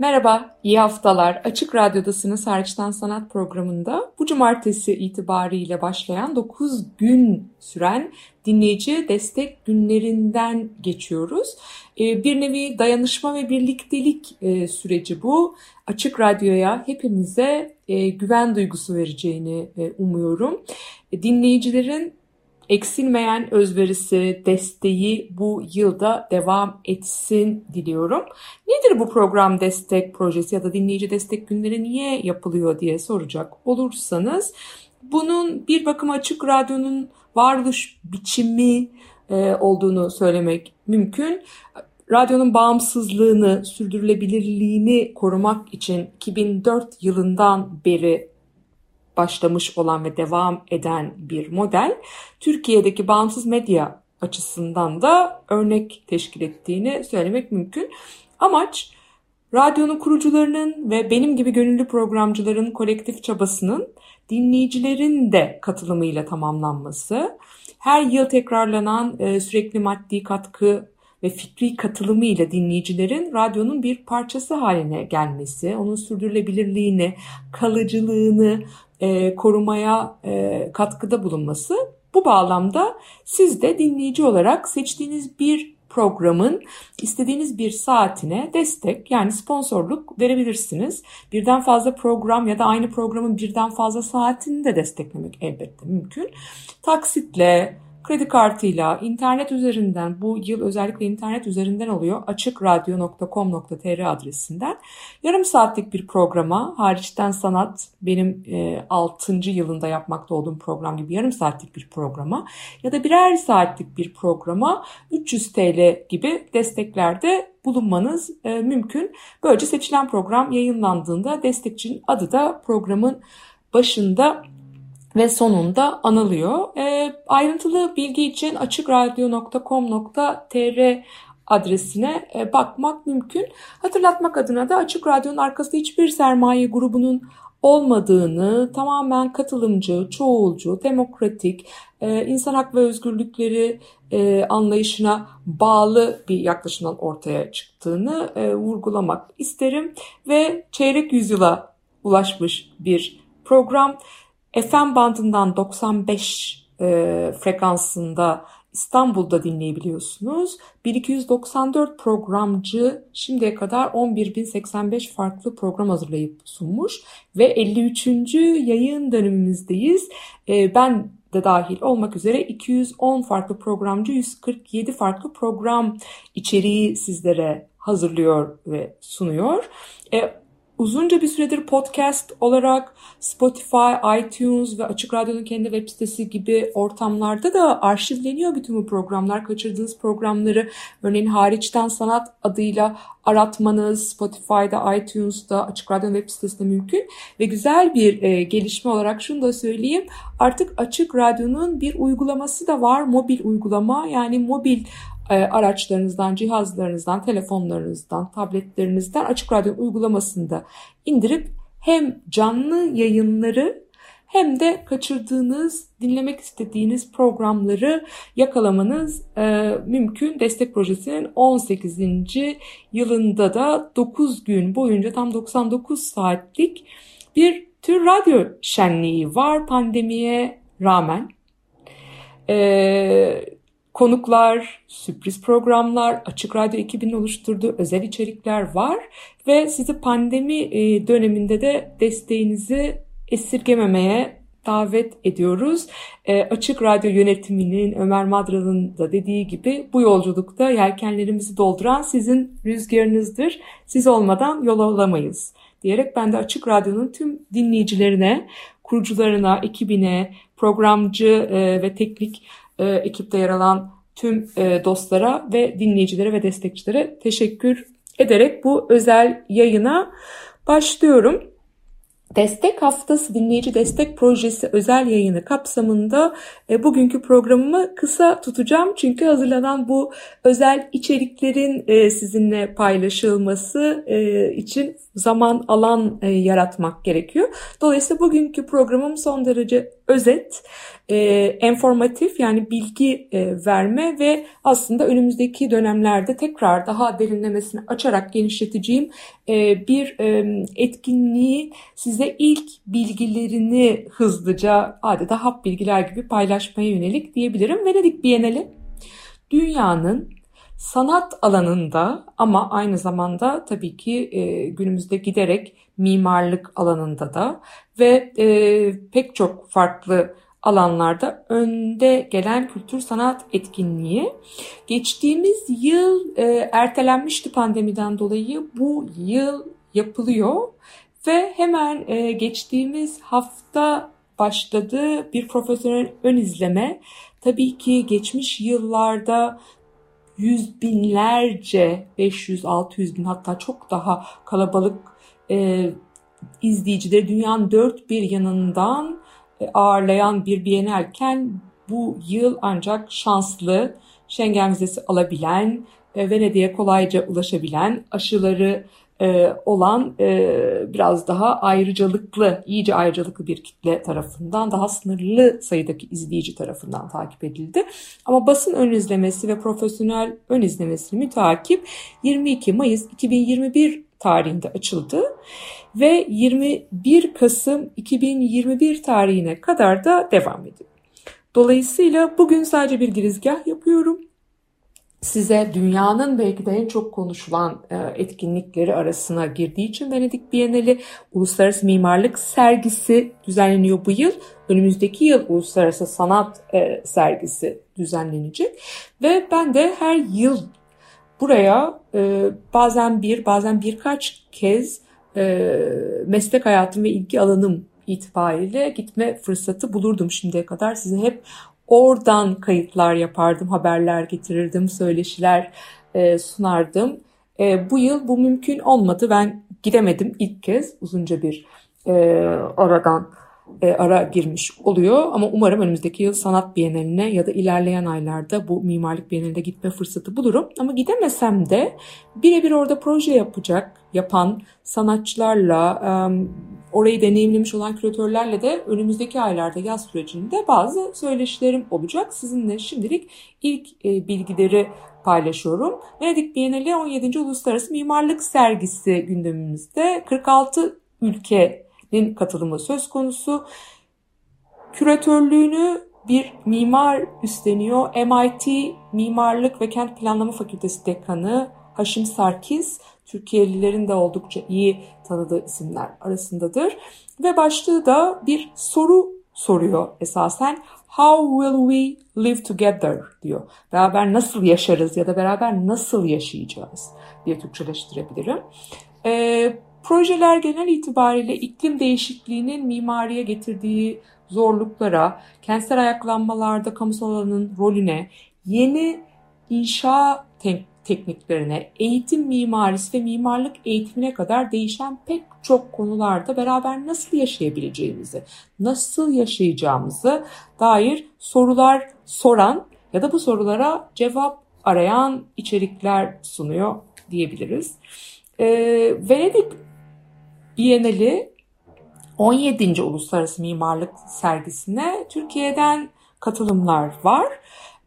Merhaba, iyi haftalar. Açık Radyo'dasınız Hariçten Sanat programında. Bu cumartesi itibariyle başlayan 9 gün süren dinleyici destek günlerinden geçiyoruz. Ee, Bir nevi dayanışma ve birliktelik e, süreci bu. Açık Radyo'ya hepimize e, güven duygusu vereceğini e, umuyorum. Dinleyicilerin eksilmeyen özverisi, desteği bu yılda devam etsin diliyorum. Nedir bu program destek projesi ya da dinleyici destek günleri niye yapılıyor diye soracak olursanız bunun bir bakıma açık radyonun varoluş biçimi e, olduğunu söylemek mümkün. Radyonun bağımsızlığını, sürdürülebilirliğini korumak için 2004 yılından beri başlamış olan ve devam eden bir model. Türkiye'deki bağımsız medya açısından da örnek teşkil ettiğini söylemek mümkün. Amaç radyonun kurucularının ve benim gibi gönüllü programcıların kolektif çabasının dinleyicilerin de katılımıyla tamamlanması. Her yıl tekrarlanan e, sürekli maddi katkı ve fikri katılımıyla dinleyicilerin radyonun bir parçası haline gelmesi, onun sürdürülebilirliğini, kalıcılığını e, korumaya e, katkıda bulunması. Bu bağlamda siz de dinleyici olarak seçtiğiniz bir programın istediğiniz bir saatine destek yani sponsorluk verebilirsiniz. Birden fazla program ya da aynı programın birden fazla saatini de desteklemek elbette mümkün. Taksitle, kredi kartıyla, internet üzerinden bu yıl özellikle internet üzerinden oluyor açıkradyo.com.tr adresinden yarım saatlik bir programa hariçten sanat benim e, 6. yılında yapmakta olduğum program gibi yarım saatlik bir programa ya da birer saatlik bir programa 300 TL gibi desteklerde bulunmanız e, mümkün. Böylece seçilen program yayınlandığında destekçinin adı da programın başında ve sonunda anılıyor. E, ayrıntılı bilgi için açıkradyo.com.tr adresine e, bakmak mümkün. Hatırlatmak adına da Açık Radyo'nun arkasında hiçbir sermaye grubunun olmadığını, tamamen katılımcı, çoğulcu, demokratik, e, insan hak ve özgürlükleri e, anlayışına bağlı bir yaklaşımdan ortaya çıktığını e, vurgulamak isterim. Ve çeyrek yüzyıla ulaşmış bir program. FM bandından 95 e, frekansında İstanbul'da dinleyebiliyorsunuz. 1294 programcı şimdiye kadar 11.085 farklı program hazırlayıp sunmuş ve 53. yayın dönemimizdeyiz. E, ben de dahil olmak üzere 210 farklı programcı 147 farklı program içeriği sizlere hazırlıyor ve sunuyor. E, uzunca bir süredir podcast olarak Spotify, iTunes ve Açık Radyo'nun kendi web sitesi gibi ortamlarda da arşivleniyor bütün bu programlar. Kaçırdığınız programları örneğin hariçten sanat adıyla aratmanız Spotify'da, iTunes'da, Açık Radyo'nun web sitesinde mümkün. Ve güzel bir e, gelişme olarak şunu da söyleyeyim. Artık Açık Radyo'nun bir uygulaması da var. Mobil uygulama yani mobil araçlarınızdan, cihazlarınızdan, telefonlarınızdan, tabletlerinizden Açık Radyo uygulamasını da indirip hem canlı yayınları hem de kaçırdığınız, dinlemek istediğiniz programları yakalamanız e, mümkün. Destek projesinin 18. yılında da 9 gün boyunca tam 99 saatlik bir tür radyo şenliği var pandemiye rağmen. Eee konuklar, sürpriz programlar, Açık Radyo ekibinin oluşturduğu özel içerikler var ve sizi pandemi e, döneminde de desteğinizi esirgememeye davet ediyoruz. E, Açık Radyo yönetiminin Ömer Madral'ın da dediği gibi bu yolculukta yelkenlerimizi dolduran sizin rüzgarınızdır. Siz olmadan yol alamayız. diyerek ben de Açık Radyo'nun tüm dinleyicilerine, kurucularına, ekibine, programcı e, ve teknik e, ekipte yer alan tüm e, dostlara ve dinleyicilere ve destekçilere teşekkür ederek bu özel yayına başlıyorum. Destek Haftası Dinleyici Destek Projesi özel yayını kapsamında e, bugünkü programımı kısa tutacağım. Çünkü hazırlanan bu özel içeriklerin e, sizinle paylaşılması e, için zaman alan e, yaratmak gerekiyor. Dolayısıyla bugünkü programım son derece özet, e, informatif yani bilgi e, verme ve aslında önümüzdeki dönemlerde tekrar daha derinlemesine açarak genişleteceğim e, bir e, etkinliği size ilk bilgilerini hızlıca adeta hap bilgiler gibi paylaşmaya yönelik diyebilirim. Venedik Bienali dünyanın sanat alanında ama aynı zamanda tabii ki e, günümüzde giderek mimarlık alanında da ve e, pek çok farklı alanlarda önde gelen kültür sanat etkinliği. Geçtiğimiz yıl e, ertelenmişti pandemiden dolayı bu yıl yapılıyor ve hemen e, geçtiğimiz hafta başladı bir profesyonel ön izleme. Tabii ki geçmiş yıllarda yüz binlerce, 500-600 bin hatta çok daha kalabalık e, izleyicileri dünyanın dört bir yanından ağırlayan bir bienalken bu yıl ancak şanslı, Schengen vizesi alabilen, e, Venedik'e kolayca ulaşabilen, aşıları e, olan e, biraz daha ayrıcalıklı, iyice ayrıcalıklı bir kitle tarafından, daha sınırlı sayıdaki izleyici tarafından takip edildi. Ama basın ön izlemesi ve profesyonel ön izlemesini mütakip 22 Mayıs 2021 tarihinde açıldı ve 21 Kasım 2021 tarihine kadar da devam ediyor. Dolayısıyla bugün sadece bir girizgah yapıyorum size dünyanın belki de en çok konuşulan e, etkinlikleri arasına girdiği için Venedik Bienali Uluslararası Mimarlık Sergisi düzenleniyor bu yıl. Önümüzdeki yıl Uluslararası Sanat e, Sergisi düzenlenecek ve ben de her yıl buraya e, bazen bir bazen birkaç kez meslek hayatım ve ilgi alanım itibariyle gitme fırsatı bulurdum şimdiye kadar. Size hep Oradan kayıtlar yapardım, haberler getirirdim, söyleşiler e, sunardım. E, bu yıl bu mümkün olmadı. Ben gidemedim ilk kez uzunca bir e, aradan e, ara girmiş oluyor. Ama umarım önümüzdeki yıl sanat biyeneline ya da ilerleyen aylarda bu mimarlık biyeneline gitme fırsatı bulurum. Ama gidemesem de birebir orada proje yapacak, yapan sanatçılarla, e, orayı deneyimlemiş olan küratörlerle de önümüzdeki aylarda yaz sürecinde bazı söyleşilerim olacak. Sizinle şimdilik ilk e, bilgileri paylaşıyorum. Venedik Bienali 17. Uluslararası Mimarlık Sergisi gündemimizde 46 ülkenin katılımı söz konusu. Küratörlüğünü bir mimar üstleniyor. MIT Mimarlık ve Kent Planlama Fakültesi Dekanı Haşim Sarkis Türkiye'lilerin de oldukça iyi tanıdığı isimler arasındadır. Ve başlığı da bir soru soruyor esasen. How will we live together diyor. Beraber nasıl yaşarız ya da beraber nasıl yaşayacağız diye Türkçeleştirebilirim. E, projeler genel itibariyle iklim değişikliğinin mimariye getirdiği zorluklara, kentsel ayaklanmalarda kamusal alanın rolüne, yeni inşa tekniklerine, eğitim mimarisi ve mimarlık eğitimine kadar değişen pek çok konularda beraber nasıl yaşayabileceğimizi, nasıl yaşayacağımızı dair sorular soran ya da bu sorulara cevap arayan içerikler sunuyor diyebiliriz. Ee, Venedik Bienali 17. Uluslararası Mimarlık Sergisi'ne Türkiye'den katılımlar var.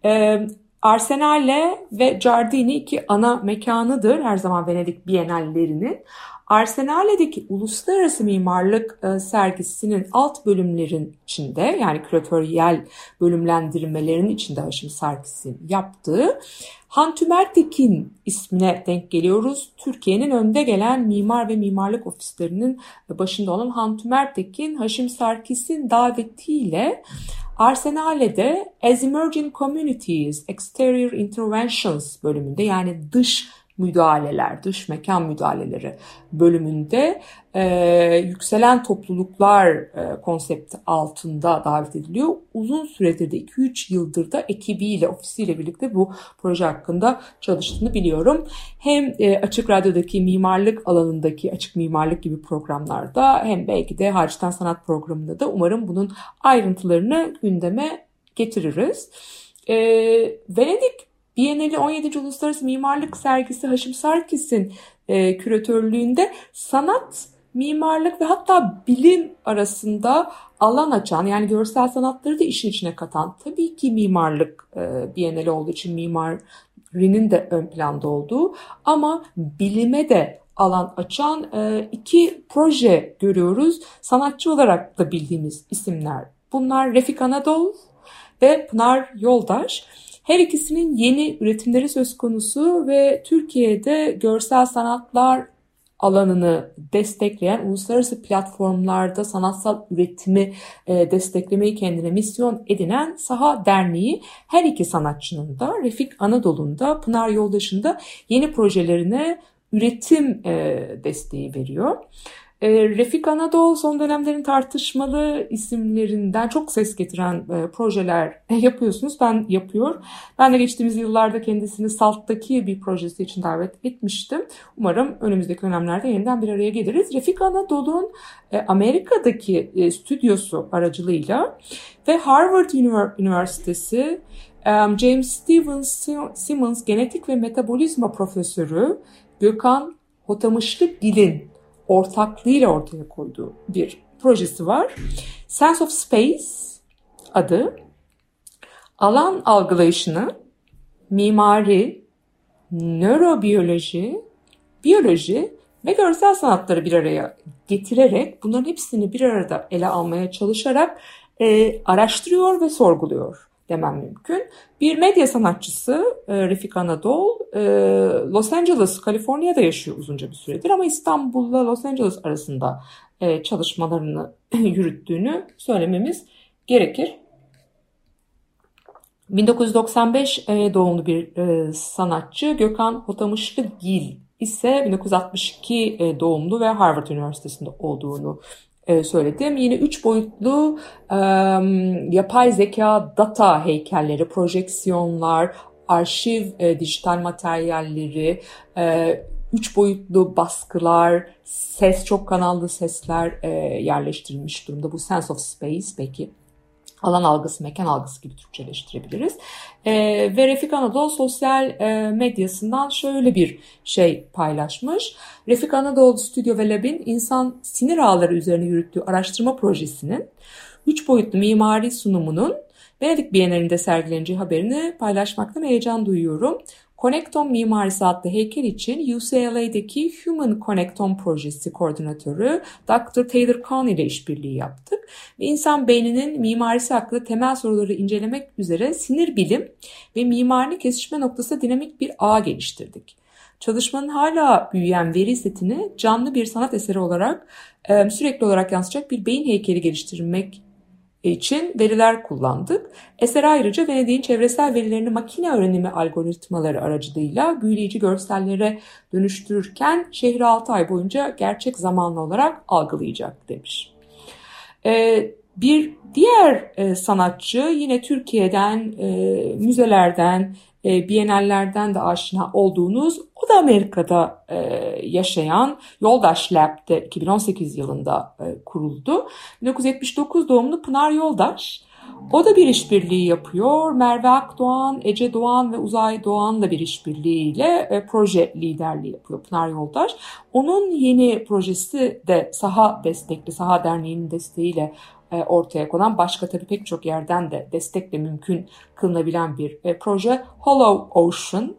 Ee, Arsenale ve Giardini iki ana mekanıdır her zaman Venedik Bienallerinin. Arsenale'deki uluslararası mimarlık e, sergisinin alt bölümlerin içinde yani küratöryel bölümlendirmelerin içinde Haşim Sarkis'in yaptığı Hantümertekin ismine denk geliyoruz. Türkiye'nin önde gelen mimar ve mimarlık ofislerinin başında olan Hantümertekin Haşim Sarkis'in davetiyle Arsenale'de As Emerging Communities Exterior Interventions bölümünde yani dış müdahaleler, dış mekan müdahaleleri bölümünde e, yükselen topluluklar e, konsepti altında davet ediliyor. Uzun süredir de 2-3 yıldır da ekibiyle, ofisiyle birlikte bu proje hakkında çalıştığını biliyorum. Hem e, Açık Radyo'daki mimarlık alanındaki açık mimarlık gibi programlarda hem belki de Harçtan Sanat programında da umarım bunun ayrıntılarını gündeme getiririz. E, Venedik Bienali 17. Uluslararası Mimarlık Sergisi Haşim Sarkis'in e, küratörlüğünde sanat, mimarlık ve hatta bilim arasında alan açan yani görsel sanatları da işin içine katan tabii ki mimarlık e, Bienali olduğu için mimarinin de ön planda olduğu ama bilime de alan açan e, iki proje görüyoruz. Sanatçı olarak da bildiğimiz isimler. Bunlar Refik Anadolu ve Pınar Yoldaş. Her ikisinin yeni üretimleri söz konusu ve Türkiye'de görsel sanatlar alanını destekleyen uluslararası platformlarda sanatsal üretimi e, desteklemeyi kendine misyon edinen Saha Derneği her iki sanatçının da Refik Anadolu'nda Pınar Yoldaş'ın yeni projelerine üretim e, desteği veriyor. E, Refik Anadolu son dönemlerin tartışmalı isimlerinden çok ses getiren e, projeler yapıyorsunuz. Ben yapıyor. Ben de geçtiğimiz yıllarda kendisini Salt'taki bir projesi için davet etmiştim. Umarım önümüzdeki dönemlerde yeniden bir araya geliriz. Refik Anadolu'nun e, Amerika'daki e, stüdyosu aracılığıyla ve Harvard Üniversitesi um, James Stevens Simmons Genetik ve Metabolizma Profesörü Gökhan Hotamışlıgil'in ortaklığıyla ortaya koyduğu bir projesi var. Sense of Space adı alan algılayışını mimari, nörobiyoloji, biyoloji ve görsel sanatları bir araya getirerek bunların hepsini bir arada ele almaya çalışarak e, araştırıyor ve sorguluyor demem mümkün. Bir medya sanatçısı e, Refik Anadol e, Los Angeles, Kaliforniya'da yaşıyor uzunca bir süredir ama İstanbul'la Los Angeles arasında e, çalışmalarını yürüttüğünü söylememiz gerekir. 1995 e, doğumlu bir sanatçı Gökhan Hotamışlı Gil ise 1962 e, doğumlu ve Harvard Üniversitesi'nde olduğunu söyledim. Yine üç boyutlu e, yapay zeka data heykelleri, projeksiyonlar, arşiv e, dijital materyalleri, e, üç boyutlu baskılar, ses çok kanallı sesler e, yerleştirilmiş durumda. Bu sense of space peki alan algısı, mekan algısı gibi Türkçeleştirebiliriz. E, ve Refik Anadolu sosyal e, medyasından şöyle bir şey paylaşmış. Refik Anadolu Stüdyo ve Lab'in insan sinir ağları üzerine yürüttüğü araştırma projesinin 3 boyutlu mimari sunumunun Venedik Bienalinde sergileneceği haberini paylaşmaktan heyecan duyuyorum. Connecton Mimarisi adlı heykel için UCLA'deki Human Connecton projesi koordinatörü Dr. Taylor Kahn ile işbirliği yaptık. Ve insan beyninin mimarisi hakkında temel soruları incelemek üzere sinir bilim ve mimari kesişme noktası dinamik bir ağ geliştirdik. Çalışmanın hala büyüyen veri setini canlı bir sanat eseri olarak sürekli olarak yansıtacak bir beyin heykeli geliştirmek için veriler kullandık. Eser ayrıca Venedik'in çevresel verilerini makine öğrenimi algoritmaları aracılığıyla büyüleyici görsellere dönüştürürken şehri 6 ay boyunca gerçek zamanlı olarak algılayacak demiş. Ee, bir diğer e, sanatçı yine Türkiye'den, e, müzelerden, e, bienallerden de aşina olduğunuz o da Amerika'da e, yaşayan Yoldaş Lab'de 2018 yılında e, kuruldu. 1979 doğumlu Pınar Yoldaş. O da bir işbirliği yapıyor. Merve Akdoğan, Ece Doğan ve Uzay Doğan'la bir işbirliğiyle e, proje liderliği yapıyor Pınar Yoldaş. Onun yeni projesi de Saha destekli, Saha Derneği'nin desteğiyle e, ortaya konan başka tabii pek çok yerden de destekle mümkün kılınabilen bir e, proje Hollow Ocean.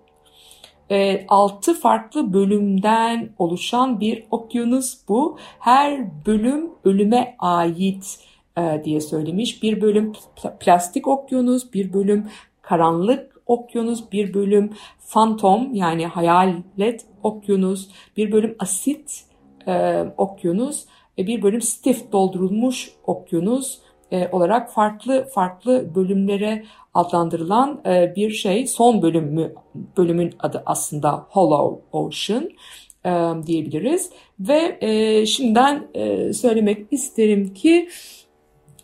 E, 6 farklı bölümden oluşan bir okyanus bu. Her bölüm ölüme ait e, diye söylemiş. Bir bölüm plastik okyanus, bir bölüm karanlık okyanus, bir bölüm fantom yani hayalet okyanus, bir bölüm asit e, okyanus, bir bölüm stiff doldurulmuş okyanus, e, olarak farklı farklı bölümlere adlandırılan e, bir şey. Son bölümü bölümün adı aslında Hollow Ocean e, diyebiliriz ve e, şimdiden söylemek isterim ki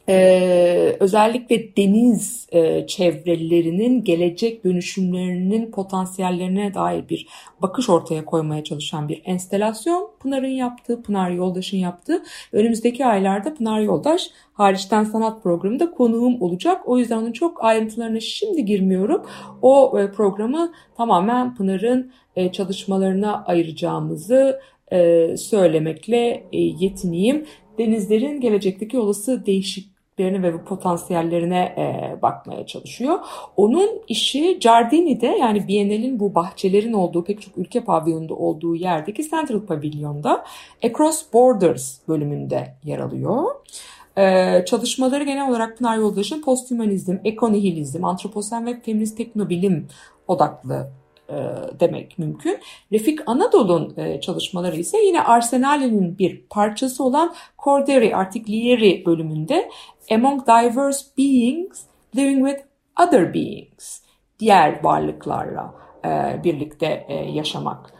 ee, özellikle deniz e, çevrelerinin gelecek dönüşümlerinin potansiyellerine dair bir bakış ortaya koymaya çalışan bir enstelasyon. Pınar'ın yaptığı, Pınar Yoldaş'ın yaptığı. Önümüzdeki aylarda Pınar Yoldaş hariçten sanat programında konuğum olacak. O yüzden onun çok ayrıntılarına şimdi girmiyorum. O e, programı tamamen Pınar'ın e, çalışmalarına ayıracağımızı e, söylemekle e, yetineyim denizlerin gelecekteki olası değişikliklerine ve potansiyellerine e, bakmaya çalışıyor. Onun işi Giardini'de yani Biennale'in bu bahçelerin olduğu pek çok ülke pavyonunda olduğu yerdeki Central Pavilion'da Across Borders bölümünde yer alıyor. Ee, çalışmaları genel olarak Pınar Yoldaş'ın posthumanizm, ekonihilizm, antroposen ve feminist teknobilim odaklı demek mümkün. Refik Anadolu'nun e, çalışmaları ise yine Arsenal'in bir parçası olan Corderi Artiglieri bölümünde Among Diverse Beings Living with Other Beings diğer varlıklarla e, birlikte yaşamak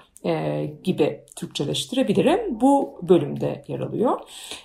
gibi Türkçeleştirebilirim. Bu bölümde yer alıyor.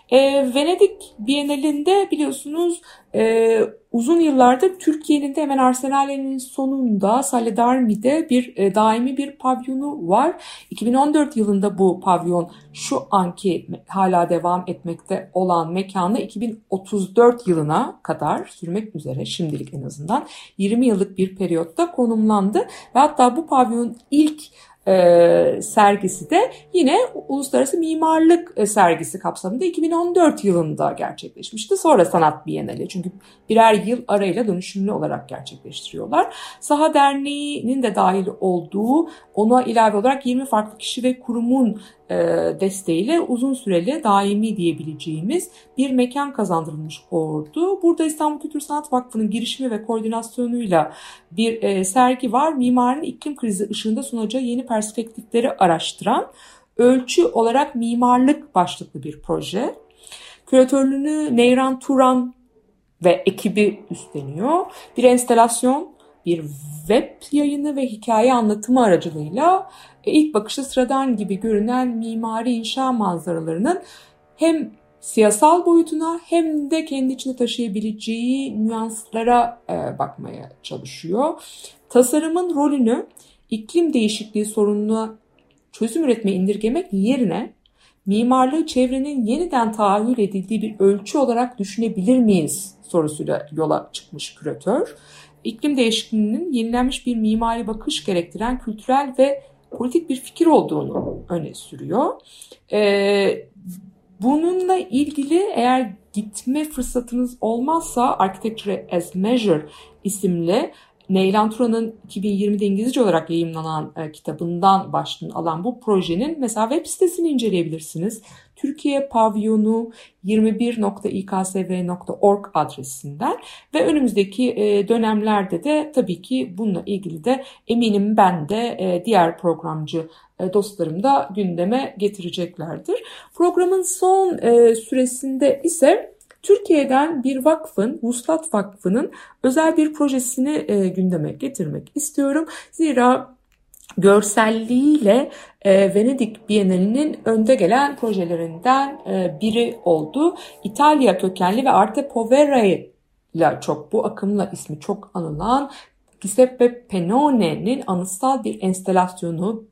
E, Venedik Bienalinde biliyorsunuz e, uzun yıllardır Türkiye'nin de hemen Arsenal'in sonunda Saledarmi'de bir e, daimi bir pavyonu var. 2014 yılında bu pavyon şu anki hala devam etmekte olan mekanı 2034 yılına kadar sürmek üzere şimdilik en azından 20 yıllık bir periyotta konumlandı. Ve hatta bu pavyonun ilk e, sergisi de yine Uluslararası Mimarlık e, Sergisi kapsamında 2014 yılında gerçekleşmişti. Sonra Sanat Bienali çünkü birer yıl arayla dönüşümlü olarak gerçekleştiriyorlar. Saha Derneği'nin de dahil olduğu ona ilave olarak 20 farklı kişi ve kurumun e, desteğiyle uzun süreli daimi diyebileceğimiz bir mekan kazandırılmış oldu. Burada İstanbul Kültür Sanat Vakfı'nın girişimi ve koordinasyonuyla bir e, sergi var. Mimarın iklim krizi ışığında sunacağı yeni perspektifleri araştıran ölçü olarak mimarlık başlıklı bir proje. Küratörlüğünü Neyran Turan ve ekibi üstleniyor. Bir enstelasyon, bir web yayını ve hikaye anlatımı aracılığıyla e, ilk bakışta sıradan gibi görünen mimari inşa manzaralarının hem siyasal boyutuna hem de kendi içinde taşıyabileceği nüanslara e, bakmaya çalışıyor. Tasarımın rolünü iklim değişikliği sorununa çözüm üretme indirgemek yerine mimarlığı çevrenin yeniden tahayyül edildiği bir ölçü olarak düşünebilir miyiz sorusuyla yola çıkmış küratör. İklim değişikliğinin yenilenmiş bir mimari bakış gerektiren kültürel ve politik bir fikir olduğunu öne sürüyor. Ee, bununla ilgili eğer gitme fırsatınız olmazsa Architecture as Measure isimli Neylan Turan'ın 2020'de İngilizce olarak yayınlanan e, kitabından başlığını alan bu projenin mesela web sitesini inceleyebilirsiniz. Türkiye pavyonu 21.iksv.org adresinden ve önümüzdeki e, dönemlerde de tabii ki bununla ilgili de eminim ben de e, diğer programcı e, dostlarım da gündeme getireceklerdir. Programın son süresinde ise Türkiye'den bir vakfın, Vuslat Vakfı'nın özel bir projesini e, gündeme getirmek istiyorum. Zira görselliğiyle e, Venedik Bienalinin önde gelen projelerinden e, biri oldu. İtalya kökenli ve Arte Povera ile çok bu akımla ismi çok anılan Giuseppe Pennone'nin anıtsal bir enstelasyonu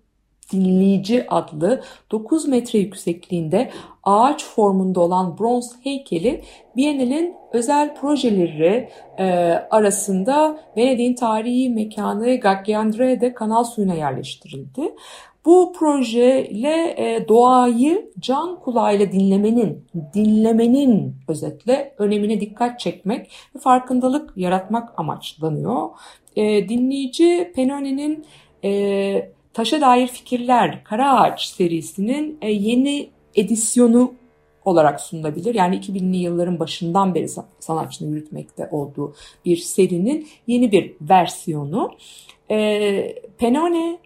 Dinleyici adlı 9 metre yüksekliğinde ağaç formunda olan bronz heykeli Biennale'in özel projeleri e, arasında Venedik'in tarihi mekanı Gaggiandre'de kanal suyuna yerleştirildi. Bu projeyle e, doğayı can kulağıyla dinlemenin, dinlemenin özetle önemine dikkat çekmek ve farkındalık yaratmak amaçlanıyor. E, dinleyici Penone'nin e, Taşa Dair Fikirler Kara Ağaç serisinin e, yeni edisyonu olarak sunulabilir. Yani 2000'li yılların başından beri sanatçının yürütmekte olduğu bir serinin yeni bir versiyonu. E, Penone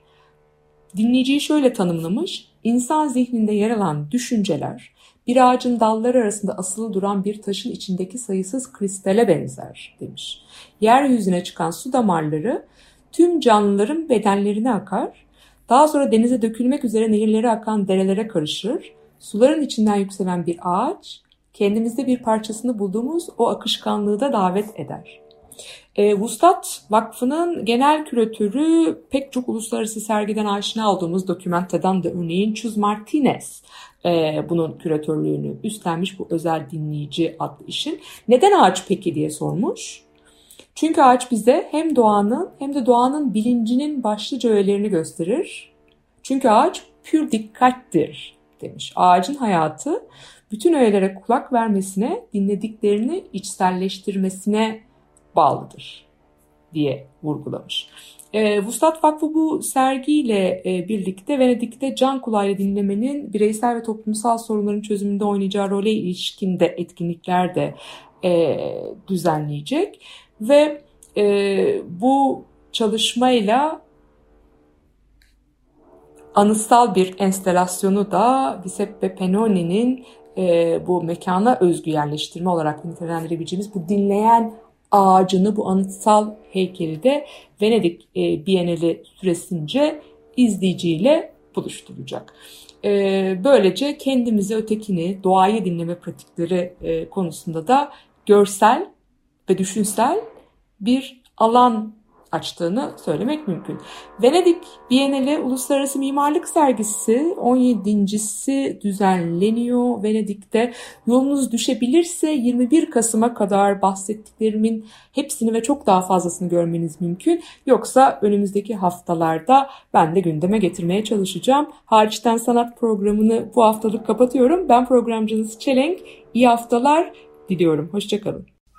dinleyiciyi şöyle tanımlamış. İnsan zihninde yer alan düşünceler bir ağacın dalları arasında asılı duran bir taşın içindeki sayısız kristale benzer demiş. Yeryüzüne çıkan su damarları tüm canlıların bedenlerine akar, daha sonra denize dökülmek üzere nehirlere akan derelere karışır, suların içinden yükselen bir ağaç, kendimizde bir parçasını bulduğumuz o akışkanlığı da davet eder. E, Vuslat Vakfı'nın genel küratörü pek çok uluslararası sergiden aşina olduğumuz dokümentadan da örneğin Chuz Martinez e, bunun küratörlüğünü üstlenmiş bu özel dinleyici adlı işin. Neden ağaç peki diye sormuş. Çünkü ağaç bize hem doğanın hem de doğanın bilincinin başlıca öğelerini gösterir. Çünkü ağaç pür dikkattir demiş. Ağacın hayatı bütün öğelere kulak vermesine, dinlediklerini içselleştirmesine bağlıdır diye vurgulamış. E, Vuslat Vakfı bu sergiyle e, birlikte Venedik'te can kulağıyla dinlemenin bireysel ve toplumsal sorunların çözümünde oynayacağı role ilişkinde etkinlikler de e, düzenleyecek. Ve e, bu çalışmayla anıtsal bir enstelasyonu da Giuseppe Pennoni'nin e, bu mekana özgü yerleştirme olarak nitelendirebileceğimiz bu dinleyen ağacını, bu anıtsal heykeli de Venedik e, Bienali süresince izleyiciyle buluşturacak. E, böylece kendimizi, ötekini, doğayı dinleme pratikleri e, konusunda da görsel ve düşünsel bir alan açtığını söylemek mümkün. Venedik Bienali Uluslararası Mimarlık Sergisi 17.si düzenleniyor Venedik'te. Yolunuz düşebilirse 21 Kasım'a kadar bahsettiklerimin hepsini ve çok daha fazlasını görmeniz mümkün. Yoksa önümüzdeki haftalarda ben de gündeme getirmeye çalışacağım. Hariçten Sanat programını bu haftalık kapatıyorum. Ben programcınız Çelenk. İyi haftalar diliyorum. Hoşçakalın.